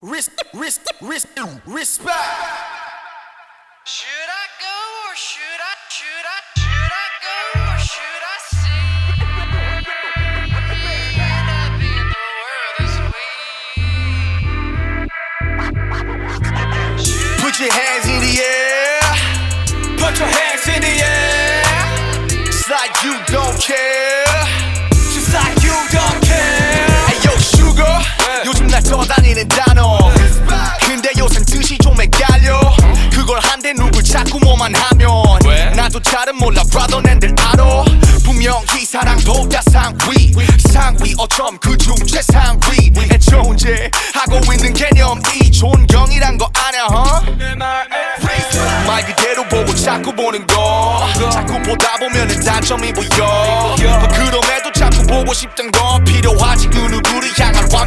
Res- res- res- respect. Should I go or should I should I should I go or should I stay? And up in the world this way. Put your hands in the air. Put your hands in the air. It's like you don't care. 떠다니는 단어. 근데 요샌 뜻이 좀 헷갈려. 그걸 한데 누굴 자꾸 뭐만 하면. 나도 잘은 몰라, brother 낸들 알아. 분명히 사랑보다 상위. 상위 어쩜 그중 최상위. 애초제 하고 있는 개념이 존경이란 거 아냐, huh? 말 그대로 보고 자꾸 보는 거 자꾸 보다 보면은 단점이 보여 그럼에도 자꾸 보고 싶던 건 필요하지 그 향한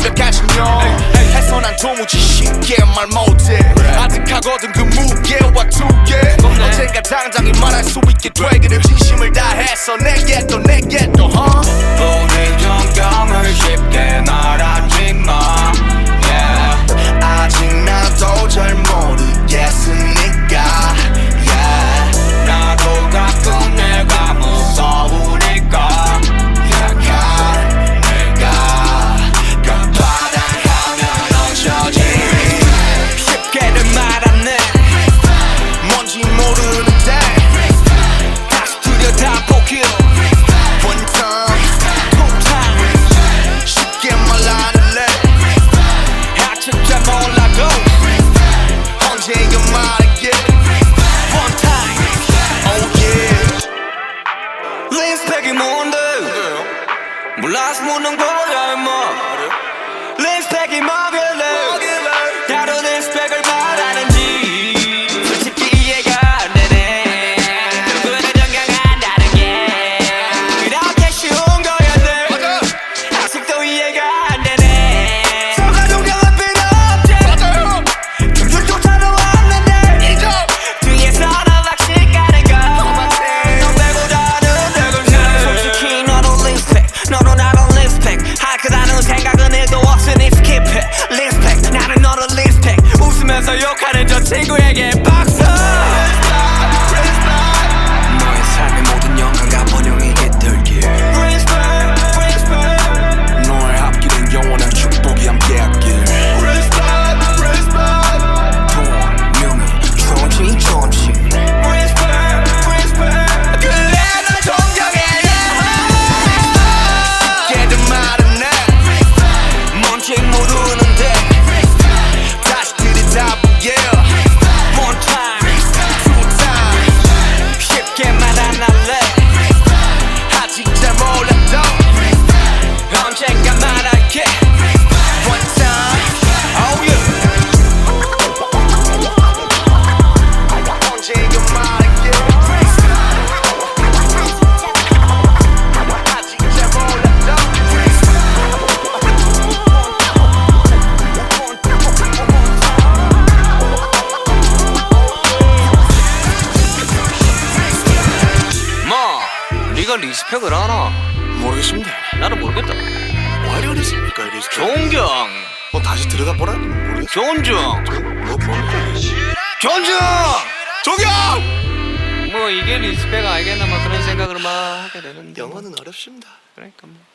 완벽한 신념 해서 난 도무지 쉽게 말 못해. 아득하거든 그 무게와 두개 언젠가 당장에 말할 수 있게 되기 몰라서 묻는 뭔지 모 네가 respect을 하나? 모르겠습니다 나는 모르겠다. 왜 이러십니까 이리 존경, 뭐 다시 들여다보라 모르겠어 존중, 뭐 뭡니까 존중. 존경 뭐 이게 respect 알겠나 막 그런 생각을 막 하게 되는데. 영어는 어렵습니다 그러니까 뭐.